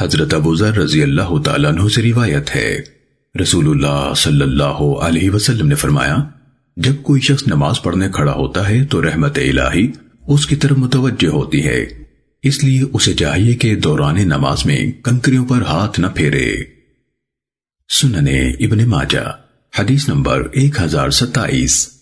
حضرت ابو ذر رضی اللہ تعالیٰ عنہ سے روایت ہے۔ رسول اللہ صلی اللہ علیہ وسلم نے فرمایا، جب کوئی شخص نماز پڑھنے کھڑا ہوتا ہے تو رحمت الہی اس کی طرف متوجہ ہوتی ہے۔ اس لیے اسے چاہیے کہ دوران نماز میں کنکریوں پر ہاتھ نہ پھیرے۔ سننے ابن ماجہ، حدیث نمبر ایک ہزار ستائیس۔